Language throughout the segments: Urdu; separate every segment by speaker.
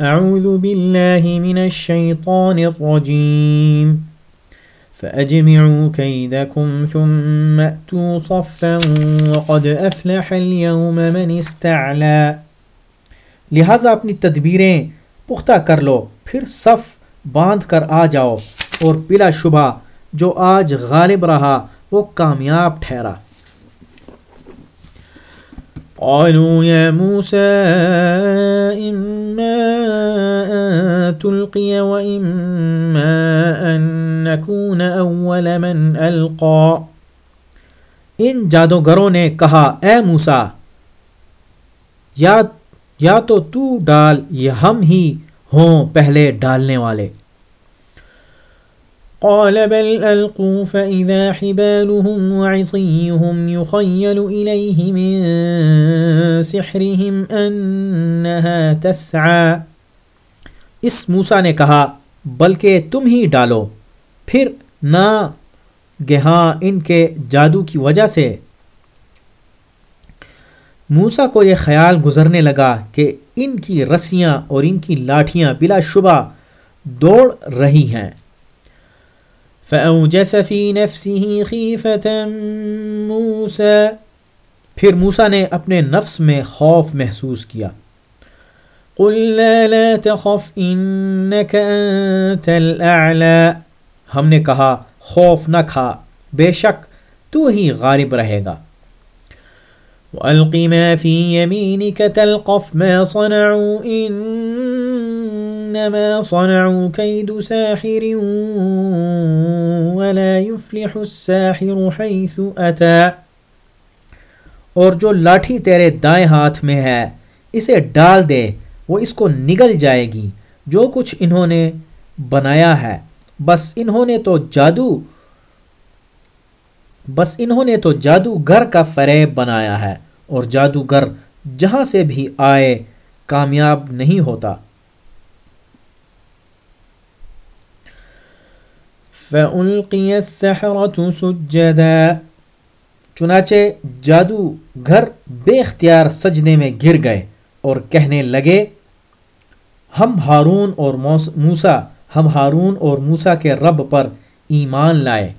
Speaker 1: أعوذ بالله من الشيطان الرجيم. فأجمعوا كيدكم ثم أتوا صفا وقد أفلح اليوم من استعلى.
Speaker 2: لہٰذا اپنی تدبیریں پختہ کر لو، پھر صف باندھ کر آ جاؤ اور بلا شبہ جو آج غالب رہا وہ کامیاب ٹھہرا۔
Speaker 1: قالوا يا موسى إما أن تلقي وإما أن نكون أول من ألقى.
Speaker 2: ان جادوگروں نے کہا، اے موسا یا یا تو تو ڈال یا ہم ہی ہوں پہلے ڈالنے والے۔
Speaker 1: قال بل ألقوا فإذا حبالهم وعصيهم يخيل إليه من سحرهم أنها تسعى.
Speaker 2: اس موسا نے کہا، بلکہ تم ہی ڈالو، پھر نہ گہاں ان کے جادو کی وجہ سے۔ موسا کو یہ خیال گزرنے لگا کہ ان کی رسیاں اور ان کی لاٹھیاں بلا شبہ دوڑ رہی ہیں۔
Speaker 1: فأوجس في نفسه خيفة موسى۔
Speaker 2: پھر موسا نے اپنے نفس میں خوف محسوس کیا۔
Speaker 1: قلنا لا تخف انك انت الاعلى
Speaker 2: ہم نے کہا، خوف نہ کھا، بے شک تو ہی غالب رہے گا۔
Speaker 1: وَأَلْقِ مَا فِي يَمِينِكَ تَلْقَفْ مَا صَنَعُوا إِنَّ انما صنعوا كيد ساحر ولا يفلح الساحر حيث اتى
Speaker 2: اور جو لاٹھی تیرے دائیں ہاتھ میں ہے، اسے ڈال دے، وہ اس کو نگل جائے گی۔ جو کچھ انہوں نے بنایا ہے، بس انہوں نے تو جادو، بس انہوں نے تو جادوگر کا فریب بنایا ہے۔ اور جادوگر جہاں سے بھی آئے، کامیاب نہیں ہوتا۔
Speaker 1: فَأُلْقِيَ السَّحْرَةُ سُجَّدًا۔
Speaker 2: چنانچہ جادو گھر بے اختیار سجدے میں گر گئے اور کہنے لگے، ہم ہارون اور موسا ہم ہارون اور موسا کے رب پر ایمان لائے۔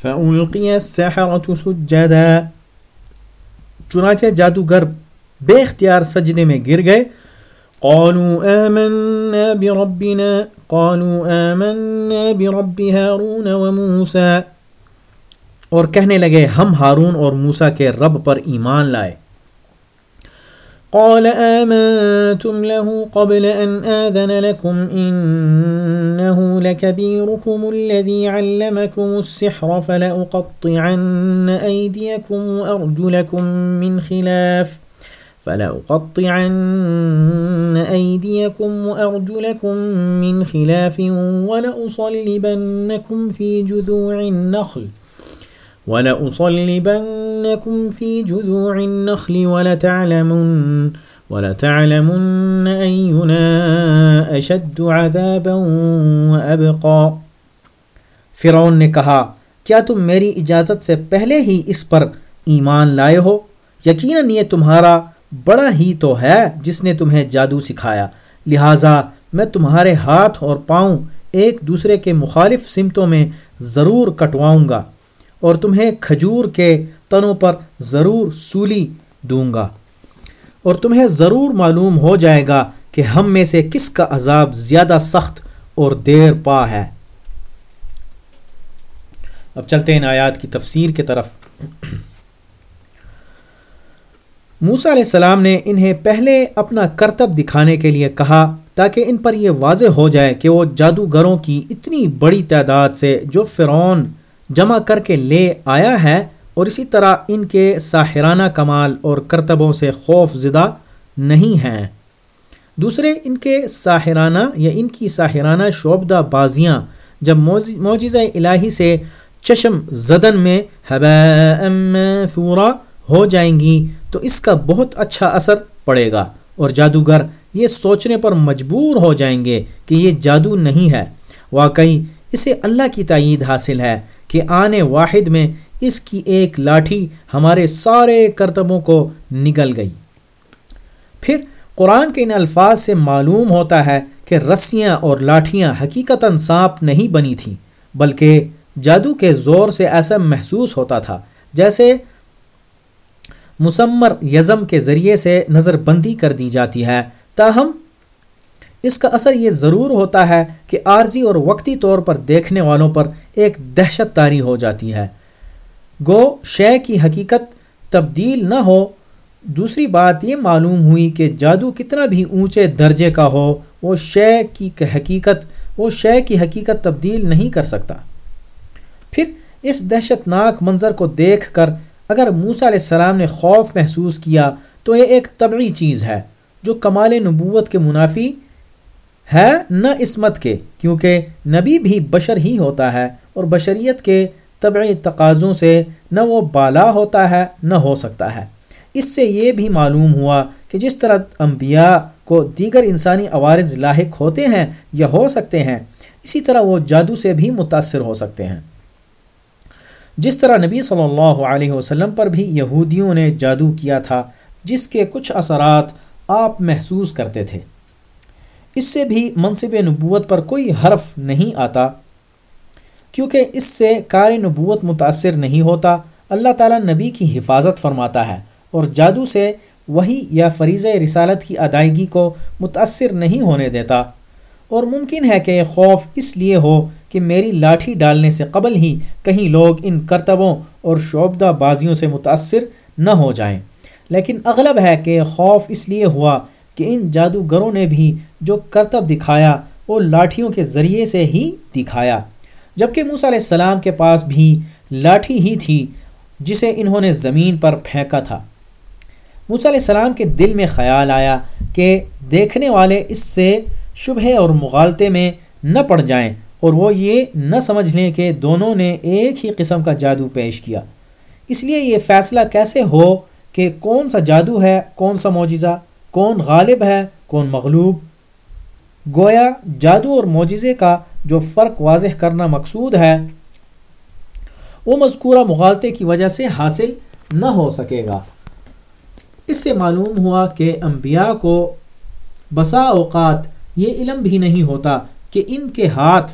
Speaker 1: فَأُلْقِيَ السَّحْرَةُ سُجَّدًا۔
Speaker 2: چنانچہ جادوگر بے اختیار سجدے میں گر گئے۔
Speaker 1: قالوا آمنا بربنا۔ قالوا آمنا برب هارون وموسى.
Speaker 2: اور کہنے لگے، ہم ہارون اور موسا کے رب پر ایمان لائے۔
Speaker 1: قال آمنتم له قبل أن آذن لكم، إنه لكبيركم الذي علمكم السحر، فلأقطعن أيديكم وأرجلكم من خلاف۔ فلأقطعن أيديكم وأرجلكم من خلاف ولأصلبنكم في جذوع النخل ولأصلبنكم في جذوع النخل ولتعلمن ولتعلمن أينا أشد عذابا وأبقى
Speaker 2: فرعون نے کہا، کیا تم میری اجازت سے پہلے ہی اس پر ایمان لائے ہو؟ یقیناً یہ تمہارا بڑا ہی تو ہے جس نے تمہیں جادو سکھایا۔ لہٰذا میں تمہارے ہاتھ اور پاؤں ایک دوسرے کے مخالف سمتوں میں ضرور کٹواؤں گا اور تمہیں کھجور کے تنوں پر ضرور سولی دوں گا۔ اور تمہیں ضرور معلوم ہو جائے گا کہ ہم میں سے کس کا عذاب زیادہ سخت اور دیر پا ہے۔ اب چلتے ہیں آیات کی تفسیر کی طرف۔ موسا علیہ السلام نے انہیں پہلے اپنا کرتب دکھانے کے لیے کہا تاکہ ان پر یہ واضح ہو جائے کہ وہ جادوگروں کی اتنی بڑی تعداد سے جو فرعون جمع کر کے لے آیا ہے اور اسی طرح ان کے ساحرانہ کمال اور کرتبوں سے خوف زدہ نہیں ہیں۔ دوسرے، ان کے ساحرانہ یا ان کی ساحرانہ شعبدہ بازیاں جب معجزہ الہی سے چشم زدن میں حبا ہو جائیں گی تو اس کا بہت اچھا اثر پڑے گا۔ اور جادوگر یہ سوچنے پر مجبور ہو جائیں گے کہ یہ جادو نہیں ہے۔ واقعی اسے اللہ کی تائید حاصل ہے کہ آنے واحد میں اس کی ایک لاٹھی ہمارے سارے کرتبوں کو نگل گئی۔ پھر قرآن کے ان الفاظ سے معلوم ہوتا ہے کہ رسیاں اور لاٹھیاں حقیقتاً سانپ نہیں بنی تھیں، بلکہ جادو کے زور سے ایسا محسوس ہوتا تھا، جیسے مسمر یزم کے ذریعے سے نظر بندی کر دی جاتی ہے۔ تاہم، اس کا اثر یہ ضرور ہوتا ہے کہ عارضی اور وقتی طور پر دیکھنے والوں پر ایک دہشت تاری ہو جاتی ہے۔ گو، شے کی حقیقت تبدیل نہ ہو۔ دوسری بات یہ معلوم ہوئی کہ جادو کتنا بھی اونچے درجے کا ہو، وہ شے کی حقیقت، وہ شے کی حقیقت تبدیل نہیں کر سکتا۔ پھر اس دہشت ناک منظر کو دیکھ کر اگر موسا علیہ السلام نے خوف محسوس کیا تو یہ ایک طبعی چیز ہے جو کمال نبوت کے منافی ہے نہ عصمت کے، کیونکہ نبی بھی بشر ہی ہوتا ہے اور بشریت کے طبعی تقاضوں سے نہ وہ بالا ہوتا ہے نہ ہو سکتا ہے۔ اس سے یہ بھی معلوم ہوا کہ جس طرح انبیاء کو دیگر انسانی عوارض لاحق ہوتے ہیں یا ہو سکتے ہیں، اسی طرح وہ جادو سے بھی متاثر ہو سکتے ہیں۔ جس طرح نبی صلی اللہ علیہ وسلم پر بھی یہودیوں نے جادو کیا تھا، جس کے کچھ اثرات آپ محسوس کرتے تھے۔ اس سے بھی منصب نبوت پر کوئی حرف نہیں آتا، کیونکہ اس سے کار نبوت متاثر نہیں ہوتا، اللہ تعالیٰ نبی کی حفاظت فرماتا ہے اور جادو سے وہی یا فریض رسالت کی ادائیگی کو متاثر نہیں ہونے دیتا۔ اور ممکن ہے کہ خوف اس لیے ہو کہ میری لاٹھی ڈالنے سے قبل ہی کہیں لوگ ان کرتبوں اور شعبدہ بازیوں سے متاثر نہ ہو جائیں۔ لیکن اغلب ہے کہ خوف اس لیے ہوا کہ ان جادوگروں نے بھی جو کرتب دکھایا وہ لاٹھیوں کے ذریعے سے ہی دکھایا۔ جبکہ موسیٰ علیہ السلام کے پاس بھی لاٹھی ہی تھی جسے انہوں نے زمین پر پھینکا تھا۔ موسیٰ علیہ السلام کے دل میں خیال آیا کہ دیکھنے والے اس سے شبہ اور مغالطے میں نہ پڑ جائیں۔ اور وہ یہ نہ سمجھ لیں کہ دونوں نے ایک ہی قسم کا جادو پیش کیا۔ اس لیے یہ فیصلہ کیسے ہو کہ کون سا جادو ہے، کون سا معجزہ، کون غالب ہے، کون مغلوب؟ گویا جادو اور معجزے کا جو فرق واضح کرنا مقصود ہے، وہ مذکورہ مغالطے کی وجہ سے حاصل نہ ہو سکے گا۔ اس سے معلوم ہوا کہ انبیاء کو بسا اوقات یہ علم بھی نہیں ہوتا کہ ان کے ہاتھ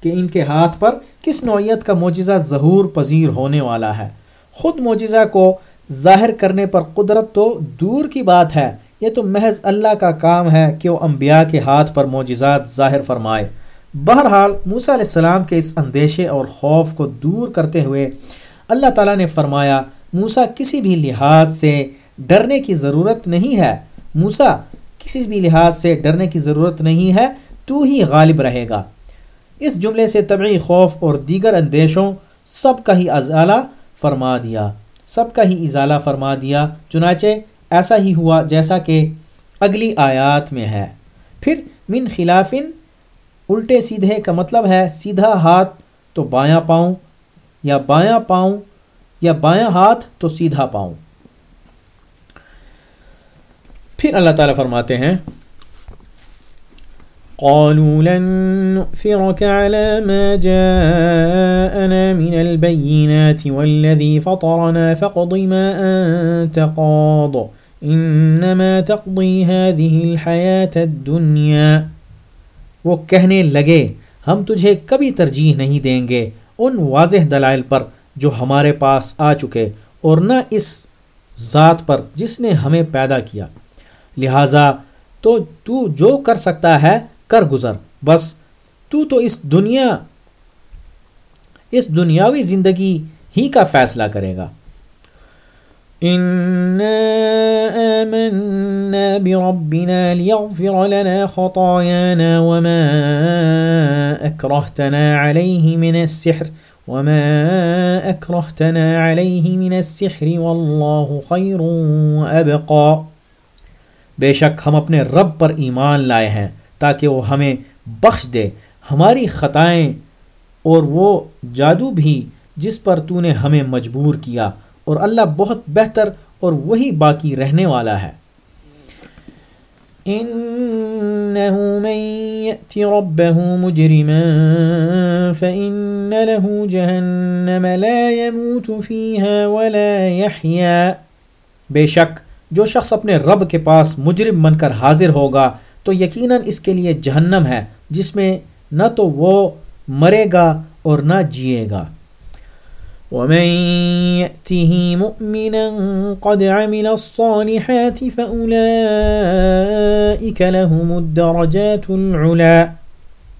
Speaker 2: کہ ان کے ہاتھ پر کس نوعیت کا معجزہ ظہور پذیر ہونے والا ہے۔ خود معجزہ کو ظاہر کرنے پر قدرت تو دور کی بات ہے، یہ تو محض اللہ کا کام ہے کہ وہ انبیاء کے ہاتھ پر معجزات ظاہر فرمائے۔ بہرحال موسیٰ علیہ السلام کے اس اندیشے اور خوف کو دور کرتے ہوئے اللہ تعالیٰ نے فرمایا موسا کسی بھی لحاظ سے ڈرنے کی ضرورت نہیں ہے۔ موسا کسی بھی لحاظ سے ڈرنے کی ضرورت نہیں ہے، تو ہی غالب رہے گا۔ اس جملے سے طبعی خوف اور دیگر اندیشوں سب کا ہی ازالہ فرما دیا۔ سب کا ہی ازالہ فرما دیا۔ چنانچہ ایسا ہی ہوا جیسا کہ اگلی آیات میں ہے۔ پھر من خلافن الٹے سیدھے کا مطلب ہے سیدھا ہاتھ تو بایاں پاؤں، یا بایاں پاؤں یا بایاں ہاتھ تو سیدھا پاؤں۔ پھر اللہ تعالیٰ فرماتے ہیں
Speaker 1: قالوا لن نؤثرك على ما جاءنا من البينات والذي فطرنا فاقض ما أنت قاض. إنما تقضي هذه الحياة الدنيا.
Speaker 2: وہ کہنے لگے، ہم تجھے کبھی ترجیح نہیں دیں گے ان واضح دلائل پر جو ہمارے پاس آ چکے اور نہ اس ذات پر جس نے ہمیں پیدا کیا۔ لہٰذا تو تو جو کر سکتا ہے کر گزر۔ بس تو تو اس دنیا، اس دنیاوی زندگی ہی کا فیصلہ کرے گا۔
Speaker 1: بربنا ليغفر لنا خطايانا وما عليه من السحر وما عليه من السحر والله خير
Speaker 2: بے شک ہم اپنے رب پر ایمان لائے ہیں۔ تاکہ وہ ہمیں بخش دے۔ ہماری خطائیں اور وہ جادو بھی جس پر تو نے ہمیں مجبور کیا اور اللہ بہت بہتر اور وہی باقی رہنے والا ہے۔
Speaker 1: انه من يأتي ربه مجرما فإن له جهنم لا يموت فيها ولا يحيا
Speaker 2: بے شک جو شخص اپنے رب کے پاس مجرم بن کر حاضر ہوگا تو یقیناً اس کے لیے جہنم ہے، جس میں نہ تو وہ مرے گا اور نہ جیے گا۔
Speaker 1: ومن يأته مؤمنا قد عمل الصالحات فأولئك لهم الدرجات العلا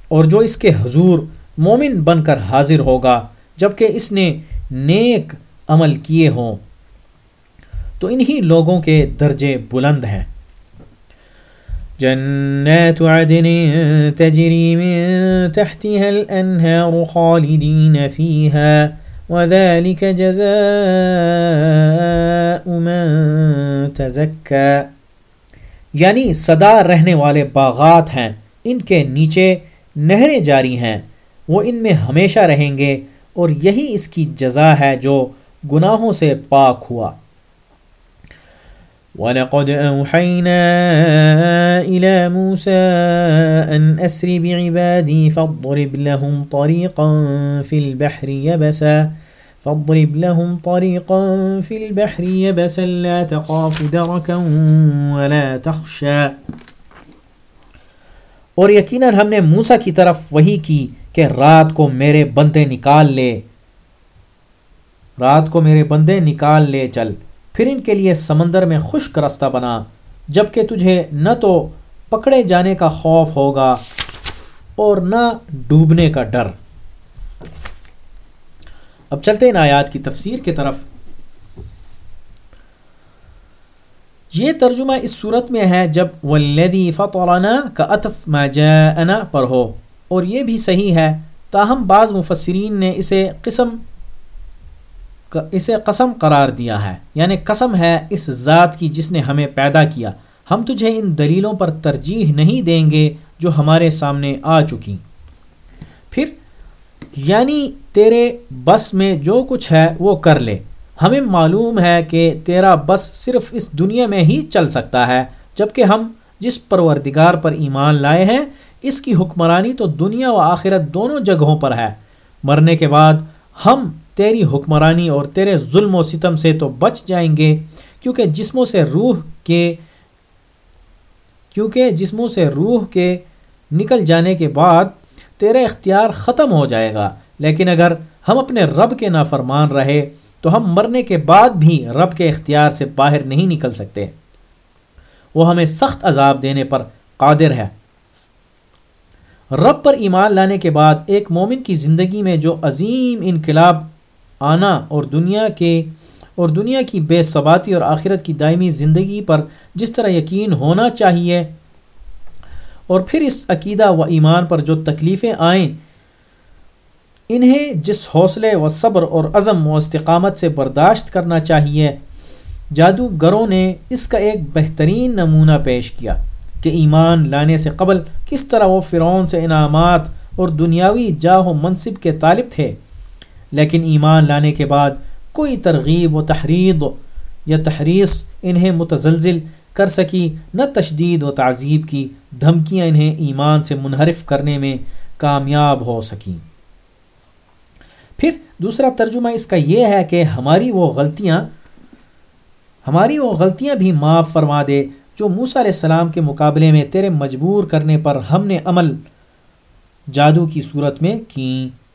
Speaker 2: اور جو اس کے حضور مومن بن کر حاضر ہوگا، جبکہ اس نے نیک عمل کیے ہوں، تو انہی لوگوں کے درجے بلند ہیں۔
Speaker 1: جنات عدن تجري من تحتها الأنهار خالدين فيها، وذلك جزاء من تزكى.
Speaker 2: یعنی صدا رہنے والے باغات ہیں، ان کے نیچے نہریں جاری ہیں، وہ ان میں ہمیشہ رہیں گے، اور یہی اس کی جزا ہے جو گناہوں سے پاک ہوا۔
Speaker 1: وَلَقَدْ أَوْحَيْنَا إِلَى مُوسَىٰ أَنْ أَسْرِ بِعِبَادِي فَاضْرِبْ لَهُمْ طَرِيقًا فِي الْبَحْرِ يَبَسًا، فَاضْرِبْ لَهُمْ طَرِيقًا فِي الْبَحْرِ يَبَسًا، لَا تَخَافُ دَرَكًا وَلَا تَخْشَىٰ.
Speaker 2: اور یقیناً ہم نے موسیٰ کی طرف وہی کی کہ رات کو میرے بندے نکال لے، رات کو میرے بندے نکال لے، چل۔ پھر ان کے لیے سمندر میں خشک رستہ بنا جبکہ تجھے نہ تو پکڑے جانے کا خوف ہوگا اور نہ ڈوبنے کا ڈر۔ اب چلتے ان آیات کی تفسیر کی طرف۔ یہ ترجمہ اس صورت میں ہے جب ولدی فطرنا کا اطف ما جاءنا پر ہو، اور یہ بھی صحیح ہے، تاہم بعض مفسرین نے اسے قسم اسے قسم قرار دیا ہے۔ یعنی قسم ہے اس ذات کی جس نے ہمیں پیدا کیا۔ ہم تجھے ان دلیلوں پر ترجیح نہیں دیں گے جو ہمارے سامنے آ چکی۔ پھر یعنی تیرے بس میں جو کچھ ہے وہ کر لے۔ ہمیں معلوم ہے کہ تیرا بس صرف اس دنیا میں ہی چل سکتا ہے جبکہ ہم جس پروردگار پر ایمان لائے ہیں، اس کی حکمرانی تو دنیا و آخرت دونوں جگہوں پر ہے۔ مرنے کے بعد ہم تیری حکمرانی اور تیرے ظلم و ستم سے تو بچ جائیں گے، کیونکہ جسموں سے روح کے کیونکہ جسموں سے روح کے نکل جانے کے بعد تیرا اختیار ختم ہو جائے گا۔ لیکن اگر ہم اپنے رب کے نافرمان رہے، تو ہم مرنے کے بعد بھی رب کے اختیار سے باہر نہیں نکل سکتے۔ وہ ہمیں سخت عذاب دینے پر قادر ہے۔ رب پر ایمان لانے کے بعد ایک مومن کی زندگی میں جو عظیم انقلاب آنا اور دنیا کے اور دنیا کی بے ثباتی اور آخرت کی دائمی زندگی پر جس طرح یقین ہونا چاہیے۔ اور پھر اس عقیدہ و ایمان پر جو تکلیفیں آئیں، انہیں جس حوصلے و صبر اور عزم و استقامت سے برداشت کرنا چاہیے۔ جادوگروں نے اس کا ایک بہترین نمونہ پیش کیا کہ ایمان لانے سے قبل کس طرح وہ فرعون سے انعامات اور دنیاوی جاہ و منصب کے طالب تھے۔ لیکن ایمان لانے کے بعد کوئی ترغیب و تحرید یا تحریص انہیں متزلزل کر سکی، نہ تشدید و تعذیب کی دھمکیاں انہیں ایمان سے منحرف کرنے میں کامیاب ہو سکیں۔ پھر دوسرا ترجمہ اس کا یہ ہے کہ ہماری وہ غلطیاں، ہماری وہ غلطیاں بھی معاف فرما دے جو موسیٰ علیہ السلام کے مقابلے میں تیرے مجبور کرنے پر ہم نے عمل جادو کی صورت میں کیں۔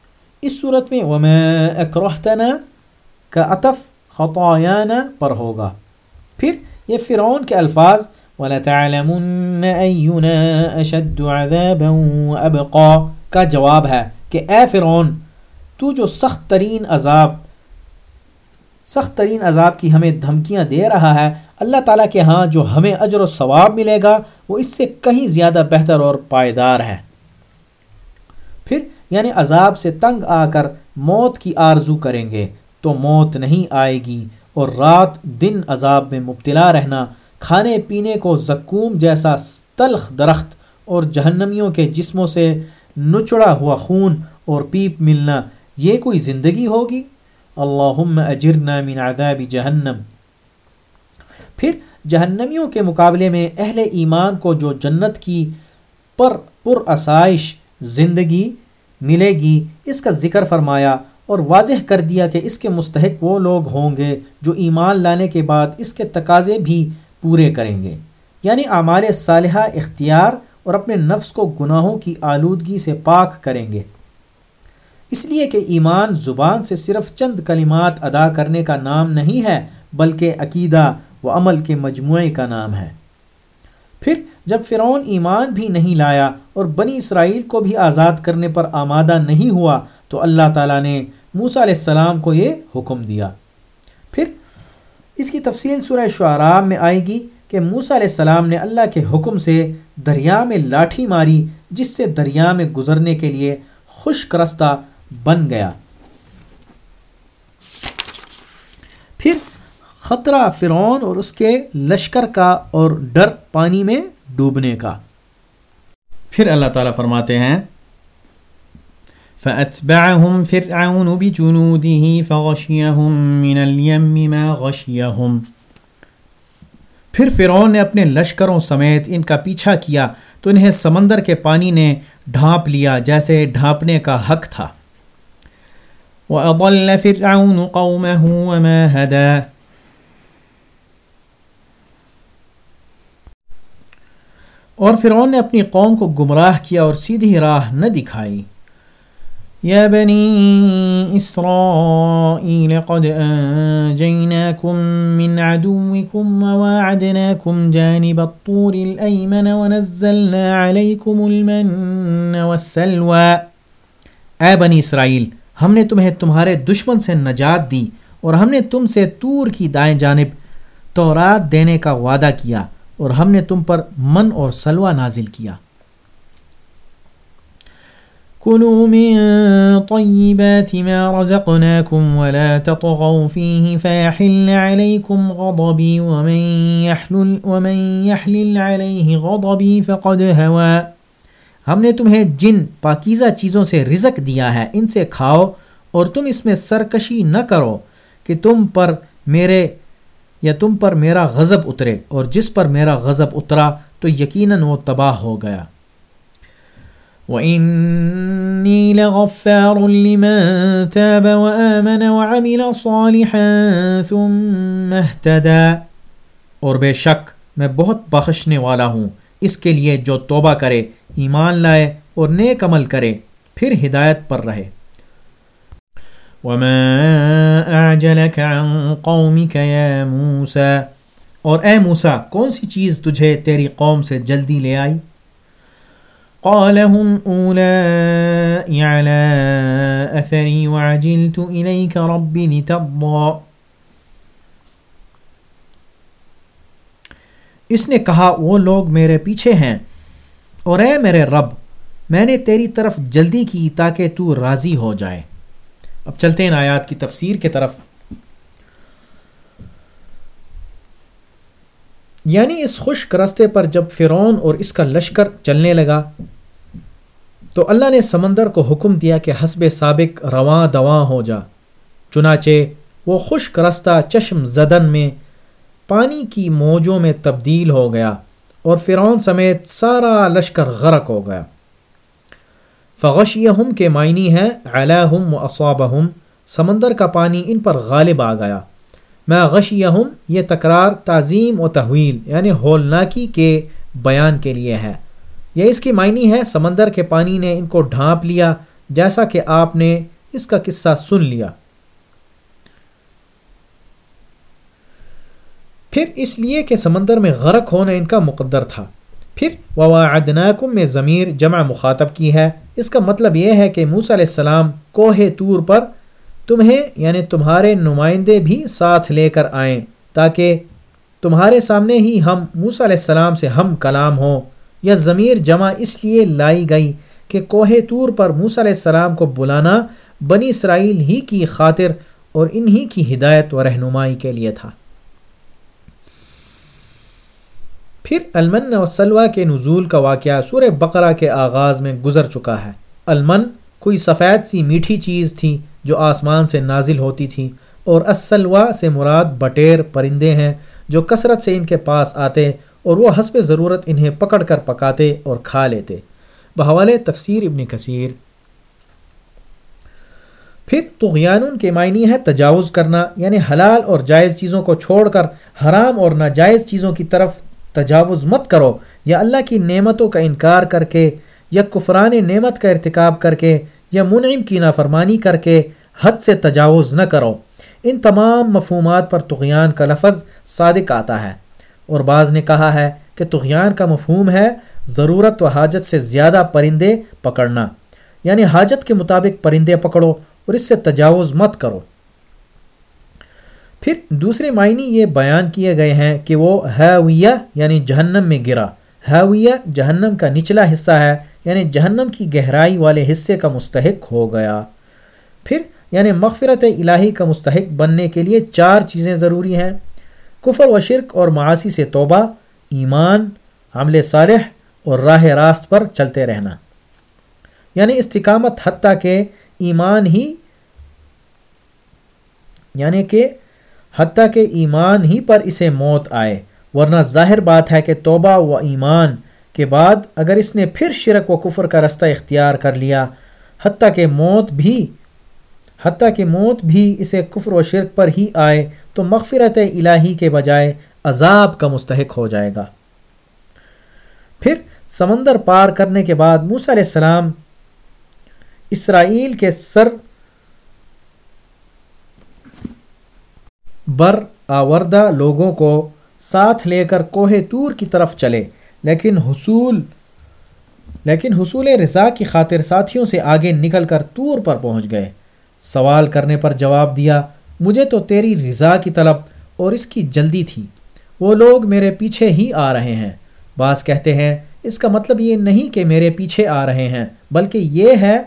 Speaker 2: اس صورت میں وما اکرحتنا کا عطف خطایانہ پر ہوگا۔ پھر یہ فرعون کے الفاظ، وَلَتَعْلَمُنَّ أَيُّنَا أَشَدُّ عَذَابًا وَأَبْقَى۔ کا جواب ہے کہ اے فرعون، تو جو سخت ترین عذاب، سخت ترین عذاب کی ہمیں دھمکیاں دے رہا ہے، اللہ تعالیٰ کے ہاں جو ہمیں اجر و ثواب ملے گا، وہ اس سے کہیں زیادہ بہتر اور پائیدار ہے۔ پھر یعنی عذاب سے تنگ آ کر موت کی آرزو کریں گے تو موت نہیں آئے گی اور رات دن عذاب میں مبتلا رہنا، کھانے پینے کو زکوم جیسا تلخ درخت اور جہنمیوں کے جسموں سے نچڑا ہوا خون اور پیپ ملنا یہ کوئی زندگی ہوگی؟ اللہم اجرنا من عذاب جہنم۔ پھر جہنمیوں کے مقابلے میں اہل ایمان کو جو جنت کی پر پر آسائش زندگی ملے گی۔ اس کا ذکر فرمایا اور واضح کر دیا کہ اس کے مستحق وہ لوگ ہوں گے جو ایمان لانے کے بعد اس کے تقاضے بھی پورے کریں گے۔ یعنی اعمال صالحہ اختیار اور اپنے نفس کو گناہوں کی آلودگی سے پاک کریں گے۔ اس لیے کہ ایمان زبان سے صرف چند کلمات ادا کرنے کا نام نہیں ہے، بلکہ عقیدہ و عمل کے مجموعے کا نام ہے۔ پھر جب فرعون ایمان بھی نہیں لایا اور بنی اسرائیل کو بھی آزاد کرنے پر آمادہ نہیں ہوا، تو اللہ تعالیٰ نے موسیٰ علیہ السلام کو یہ حکم دیا۔ پھر اس کی تفصیل سورہ شعراء میں آئے گی کہ موسیٰ علیہ السلام نے اللہ کے حکم سے دریا میں لاٹھی ماری، جس سے دریا میں گزرنے کے لیے خشک رستہ بن گیا۔ پھر خطرہ فرعون اور اس کے لشکر کا اور ڈر پانی میں ڈوبنے کا۔ پھر اللہ تعالیٰ فرماتے ہیں،
Speaker 1: فأتبعهم فرعون بجنوده فغشيهم من اليم ما غشيهم۔
Speaker 2: پھر فرعون نے اپنے لشکروں سمیت ان کا پیچھا کیا، تو انہیں سمندر کے پانی نے ڈھانپ لیا جیسے ڈھانپنے کا حق تھا۔
Speaker 1: وَأَضَلَّ فِرْعَوْنُ قَوْمَهُ وَمَا هَدَى۔
Speaker 2: اور فرعون نے اپنی قوم کو گمراہ کیا اور سیدھی راہ نہ دکھائی۔
Speaker 1: يا بني إسرائيل قد أنجيناكم من عدوكم وواعدناكم جانب الطور الأيمن ونزلنا عليكم المن والسلوى۔
Speaker 2: اے بنی اسرائیل، ہم نے تمہیں تمہارے دشمن سے نجات دی اور ہم نے تم سے تور کی دائیں جانب تورات دینے کا وعدہ کیا۔ اور ہم نے تم پر من اور سلوہ نازل کیا۔
Speaker 1: كلوا من طيبات ما رزقناكم ولا تطغوا فيه فيحل عليكم غضبي ومن يحلل ومن يحلل عليه غضبي فقد هوى
Speaker 2: ہم نے تمہیں جن پاکیزہ چیزوں سے رزق دیا ہے، ان سے کھاؤ اور تم اس میں سرکشی نہ کرو کہ تم پر میرے یا تم پر میرا غضب اترے اور جس پر میرا غضب اترا تو یقیناً وہ تباہ ہو گیا۔
Speaker 1: وَإِنِّي لَغَفَّارٌ لِمَن تَابَ وَآمَنَ وَعَمِلَ صَالِحًا ثُمَّ اهْتَدَى۔
Speaker 2: اور بے شک میں بہت بخشنے والا ہوں۔ اس کے لیے جو توبہ کرے، ایمان لائے اور نیک عمل کرے، پھر ہدایت پر رہے۔
Speaker 1: وَمَا أَعْجَلَكَ عَن قَوْمِكَ يَا مُوسَى؟
Speaker 2: اور اے موسیٰ، کون سی چیز تجھے تیری قوم سے جلدی لے آئی؟
Speaker 1: قال هم أولئي على أثري وعجلت إليك ربي لترضى۔
Speaker 2: اس نے کہا، وہ لوگ میرے پیچھے ہیں۔ اور اے میرے رب، میں نے تیری طرف جلدی کی تاکہ تو راضی ہو جائے۔ اب چلتے ہیں آیات کی تفسیر کے طرف۔ یعنی اس خشک رستے پر جب فرعون اور اس کا لشکر چلنے لگا، تو اللہ نے سمندر کو حکم دیا کہ حسب سابق رواں دواں ہو جا۔ چنانچہ وہ خشک رستہ چشم زدن میں پانی کی موجوں میں تبدیل ہو گیا اور فرعون سمیت سارا لشکر غرق ہو گیا۔ فغشیہم کے معنی ہے علیہم و اصابہم سمندر کا پانی ان پر غالب آ گیا۔ میں غشیہم یہ تکرار، تعظیم و تحویل یعنی ہولناکی کے بیان کے لیے ہے۔ یہ اس کی معنی ہے سمندر کے پانی نے ان کو ڈھانپ لیا، جیسا کہ آپ نے اس کا قصہ سن لیا۔ پھر اس لیے کہ سمندر میں غرق ہونا ان کا مقدر تھا۔ پھر وواعدناکم میں ضمیر جمع مخاطب کی ہے۔ اس کا مطلب یہ ہے کہ موسیٰ علیہ السلام کوہ طور پر تمہیں یعنی تمہارے نمائندے بھی ساتھ لے کر آئیں تاکہ تمہارے سامنے ہی ہم موسیٰ علیہ السلام سے ہم کلام ہوں۔ یا ضمیر جمع اس لیے لائی گئی کہ کوہ طور پر موسیٰ علیہ السلام کو بلانا بنی اسرائیل ہی کی خاطر اور انہی کی ہدایت و رہنمائی کے لیے تھا۔ پھر المن و سلوہ کے نزول کا واقعہ سورہ بقرہ کے آغاز میں گزر چکا ہے۔ المن کوئی سفید سی میٹھی چیز تھی جو آسمان سے نازل ہوتی تھیں اور اسلوا سے مراد بٹیر پرندے ہیں جو کثرت سے ان کے پاس آتے اور وہ حسب ضرورت انہیں پکڑ کر پکاتے اور کھا لیتے۔ بحوال تفسیر ابن کثیر۔ پھر تغیان کے معنی ہے تجاوز کرنا یعنی حلال اور جائز چیزوں کو چھوڑ کر حرام اور ناجائز چیزوں کی طرف تجاوز مت کرو یا اللہ کی نعمتوں کا انکار کر کے یا کفران نعمت کا ارتکاب کر کے یا منعم کی نافرمانی کر کے حد سے تجاوز نہ کرو۔ ان تمام مفہومات پر تغیان کا لفظ صادق آتا ہے۔ اور بعض نے کہا ہے کہ تغیان کا مفہوم ہے ضرورت و حاجت سے زیادہ پرندے پکڑنا۔ یعنی حاجت کے مطابق پرندے پکڑو اور اس سے تجاوز مت کرو۔ پھر دوسرے معنی یہ بیان کیے گئے ہیں کہ وہ حویہ یعنی جہنم میں گرا۔ حویہ جہنم کا نچلا حصہ ہے یعنی جہنم کی گہرائی والے حصے کا مستحق ہو گیا۔ پھر یعنی مغفرت الہی کا مستحق بننے کے لیے چار چیزیں ضروری ہیں۔ کفر و شرک اور معاشی سے توبہ، ایمان، عمل صالح اور راہ راست پر چلتے رہنا۔ یعنی استقامت حتیٰ کہ ایمان ہی یعنی کہ حتیٰ کہ ایمان ہی پر اسے موت آئے، ورنہ ظاہر بات ہے کہ توبہ و ایمان کے بعد اگر اس نے پھر شرک و کفر کا رستہ اختیار کر لیا، حتیٰ کہ موت بھی، حتیٰ کہ موت بھی اسے کفر و شرک پر ہی آئے، تو مغفرت الہی کے بجائے عذاب کا مستحق ہو جائے گا۔ پھر سمندر پار کرنے کے بعد موسیٰ علیہ السلام اسرائیل کے سر بر آوردہ لوگوں کو ساتھ لے کر کوہ تور کی طرف چلے۔ لیکن حصول لیکن حصول رضا کی خاطر ساتھیوں سے آگے نکل کر تور پر پہنچ گئے۔ سوال کرنے پر جواب دیا، مجھے تو تیری رضا کی طلب اور اس کی جلدی تھی۔ وہ لوگ میرے پیچھے ہی آ رہے ہیں۔ بعض کہتے ہیں، اس کا مطلب یہ نہیں کہ میرے پیچھے آ رہے ہیں، بلکہ یہ ہے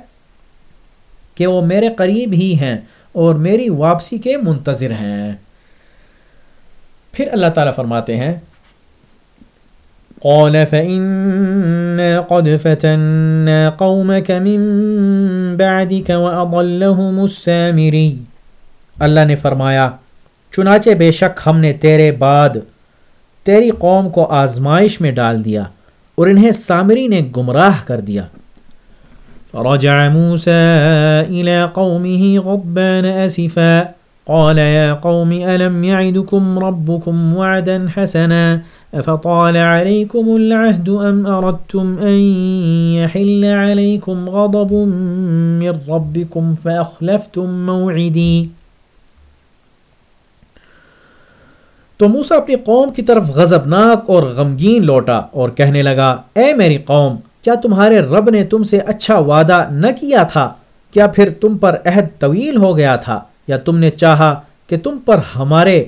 Speaker 2: کہ وہ میرے قریب ہی ہیں اور میری واپسی کے منتظر ہیں۔ پھر اللہ تعالیٰ فرماتے ہیں، قال فإنا قد فتنا قومك من بعدك وأضلهم السامري۔ اللہ نے فرمایا، چنانچہ بے شک ہم نے تیرے بعد تیری قوم کو آزمائش میں ڈال دیا اور انہیں سامری نے گمراہ کر دیا۔ رجع موسى إلى قومه غضبان أسفا قال يا قوم، ألم يعدكم ربكم وعدا حسنا؟ أفطال عليكم العهد أم أردتم أن يحل عليكم غضب من ربكم فأخلفتم موعدي؟ تو موسیٰ اپنی قوم کی طرف غضبناک اور غمگین لوٹا اور کہنے لگا، اے میری قوم، کیا تمہارے رب نے تم سے اچھا وعدہ نہ کیا تھا؟ کیا پھر تم پر عہد طویل ہو گیا تھا؟ یا تم نے چاہا کہ تم پر ہمارے،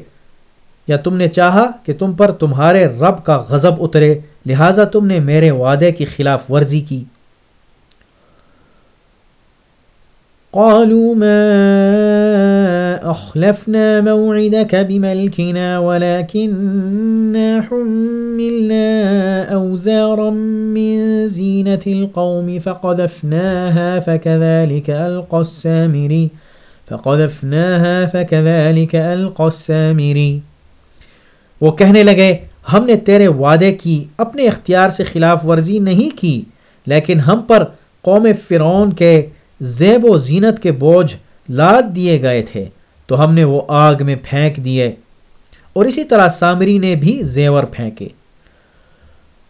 Speaker 2: یا تم نے چاہا کہ تم پر تمہارے رب کا غضب اترے، لہٰذا تم نے میرے وعدے کی خلاف ورزی کی۔ قالوا ما أخلفنا موعدك بملكنا ولكننا حملنا أوزارا من زينة القوم فقذفناها فكذلك ألقى السامري. فقذفناها فكذلك ألقى السامري۔ وہ کہنے لگے، ہم نے تیرے وعدے کی اپنے اختیار سے خلاف ورزی نہیں کی، لیکن ہم پر قوم فرعون کے زیب و زینت کے بوجھ لاد دیے گئے تھے، تو ہم نے وہ آگ میں پھینک دیے۔ اور اسی طرح سامری نے بھی زیور پھینکے۔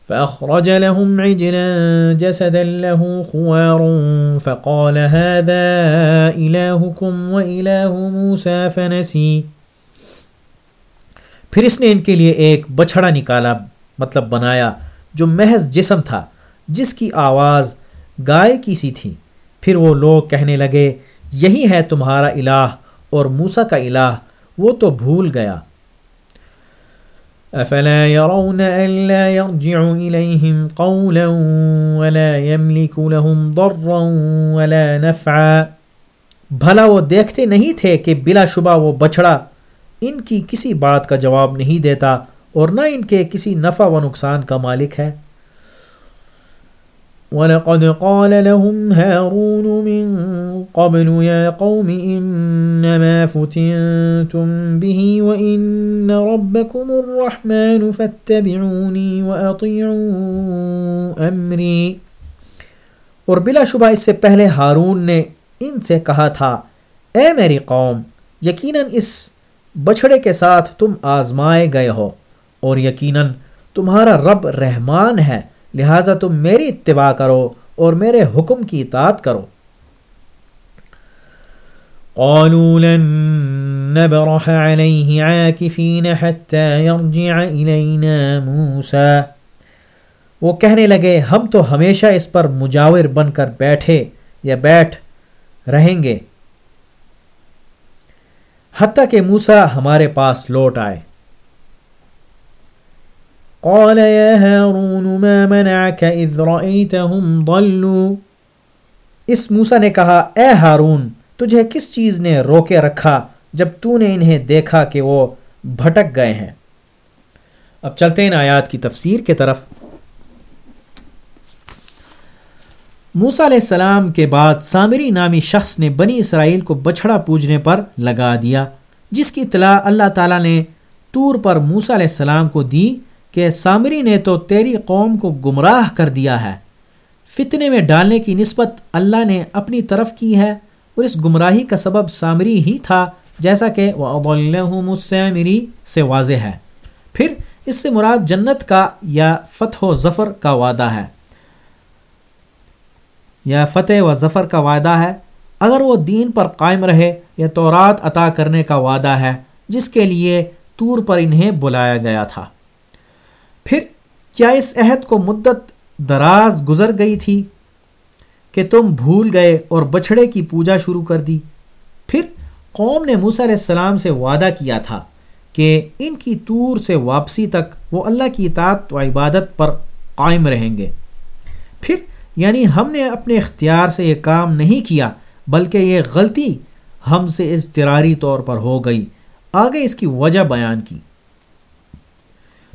Speaker 2: فأخرج لهم عجلا جسدا له خوار فقال هذا إلهكم وإله موسى فنسي. پھر اس نے ان کے لیے ایک بچھڑا نکالا مطلب بنایا، جو محض جسم تھا، جس کی آواز گائے کی سی تھی۔ پھر وہ لوگ کہنے لگے، یہی ہے تمہارا الہ اور موسا کا الہ، وہ تو بھول گیا۔ افلا يرون الا يرجع اليهم قولا ولا يملك لهم ضرا ولا نفعا؟ بھلا وہ دیکھتے نہیں تھے کہ بلا شبہ وہ بچڑا ان کی کسی بات کا جواب نہیں دیتا اور نہ ان کے کسی نفع و نقصان کا مالک ہے۔ وَلَقَدْ قَالَ لَهُمْ هَارُونُ مِنْ قَبْلُ يَا قَوْمِ إِنَّمَا فُتِنْتُمْ بِهِ وَإِنَّ رَبَّكُمُ الرَّحْمَنُ فَاتَّبِعُونِي وَأَطِيعُوا أَمْرِي۔ اور بلا شبہ اس سے پہلے ہارون نے ان سے کہا تھا، اے میری قوم، یقیناً اس بچھڑے کے ساتھ تم آزمائے گئے ہو، اور یقیناً تمہارا رب رحمان ہے۔ لہٰذا تم میری اتباع کرو اور میرے حکم کی اطاعت کرو۔
Speaker 1: قالوا لن نبرح عليه عاكفين حتى يرجع إلينا موسى۔
Speaker 2: وہ کہنے لگے، ہم تو ہمیشہ اس پر مجاور بن کر بیٹھے یا بیٹھ رہیں گے۔ حتیٰ کہ موسا ہمارے پاس لوٹ آئے۔
Speaker 1: قال يا هارون ما منعك اذ رأيتهم ضلوا؟
Speaker 2: اس موسا نے کہا، اے ہارون، تجھے کس چیز نے روکے رکھا جب تو نے انہیں دیکھا کہ وہ بھٹک گئے ہیں؟ اب چلتے ہیں آیات کی تفسیر کے طرف۔ موسا علیہ السلام کے بعد سامری نامی شخص نے بنی اسرائیل کو بچھڑا پوجنے پر لگا دیا، جس کی اطلاع اللہ تعالیٰ نے طور پر موسا علیہ السلام کو دی۔ کہ سامری نے تو تیری قوم کو گمراہ کر دیا ہے۔ فتنے میں ڈالنے کی نسبت اللہ نے اپنی طرف کی ہے اور اس گمراہی کا سبب سامری ہی تھا، جیسا کہ وہ مسمری سے واضح ہے۔ پھر اس سے مراد جنت کا یا فتح و ظفر کا وعدہ ہے۔ یا فتح و ظفر کا وعدہ ہے۔ اگر وہ دین پر قائم رہے یا تورات عطا کرنے کا وعدہ ہے، جس کے لیے طور پر انہیں بلایا گیا تھا۔ پھر کیا اس عہد کو مدت دراز گزر گئی تھی کہ تم بھول گئے اور بچھڑے کی پوجا شروع کر دی؟ پھر قوم نے موسیٰ علیہ السلام سے وعدہ کیا تھا کہ ان کی طور سے واپسی تک وہ اللہ کی اطاعت و عبادت پر قائم رہیں گے۔ پھر یعنی ہم نے اپنے اختیار سے یہ کام نہیں کیا، بلکہ یہ غلطی ہم سے اضطراری طور پر ہو گئی۔ آگے اس کی وجہ بیان کی۔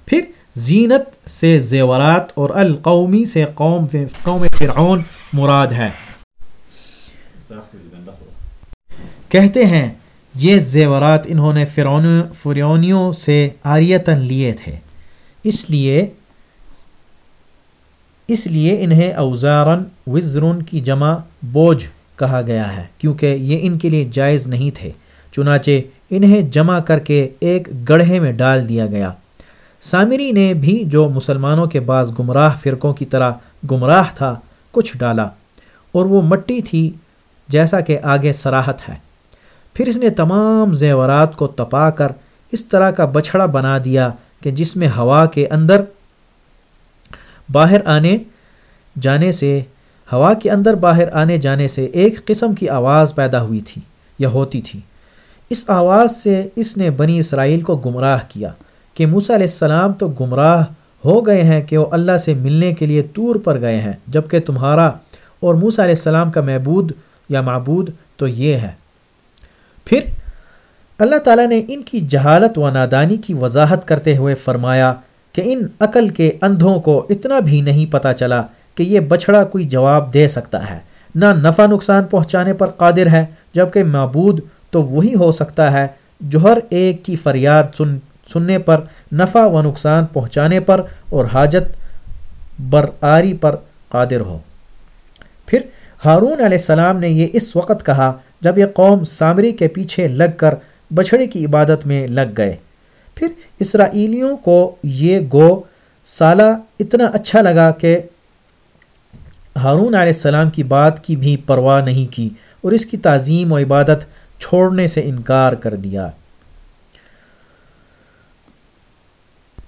Speaker 2: پھر زینت سے زیورات اور القومی سے قوم قوم فرعون مراد ہے کہتے ہیں، یہ زیورات انہوں نے فرعون فرونیوں سے آریتن لیے تھے۔ اس لیے اس لیے انہیں اوزارن وزرن کی جمع بوجھ کہا گیا ہے، کیونکہ یہ ان کے لیے جائز نہیں تھے۔ چنانچہ انہیں جمع کر کے ایک گڑھے میں ڈال دیا گیا۔ سامری نے بھی جو مسلمانوں کے بعض گمراہ فرقوں کی طرح گمراہ تھا، کچھ ڈالا۔ اور وہ مٹی تھی جیسا کہ آگے سراحت ہے۔ پھر اس نے تمام زیورات کو تپا کر اس طرح کا بچھڑا بنا دیا کہ جس میں ہوا کے اندر باہر آنے جانے سے، ہوا کے اندر باہر آنے جانے سے ایک قسم کی آواز پیدا ہوئی تھی یا ہوتی تھی۔ اس آواز سے اس نے بنی اسرائیل کو گمراہ کیا۔ کہ موسیٰ علیہ السلام تو گمراہ ہو گئے ہیں کہ وہ اللہ سے ملنے کے لیے طور پر گئے ہیں جبکہ تمہارا اور موسیٰ علیہ السلام کا معبود یا معبود تو یہ ہے۔ پھر اللہ تعالیٰ نے ان کی جہالت و نادانی کی وضاحت کرتے ہوئے فرمایا کہ ان عقل کے اندھوں کو اتنا بھی نہیں پتہ چلا کہ یہ بچھڑا کوئی جواب دے سکتا ہے۔ نہ نفع نقصان پہنچانے پر قادر ہے، جبکہ معبود تو وہی ہو سکتا ہے جو ہر ایک کی فریاد سن سننے پر، نفع و نقصان پہنچانے پر اور حاجت برآری پر قادر ہو۔ پھر ہارون علیہ السلام نے یہ اس وقت کہا جب یہ قوم سامری کے پیچھے لگ کر بچھڑے کی عبادت میں لگ گئے۔ پھر اسرائیلیوں کو یہ گو سالہ اتنا اچھا لگا کہ ہارون علیہ السلام کی بات کی بھی پرواہ نہیں کی اور اس کی تعظیم و عبادت چھوڑنے سے انکار کر دیا۔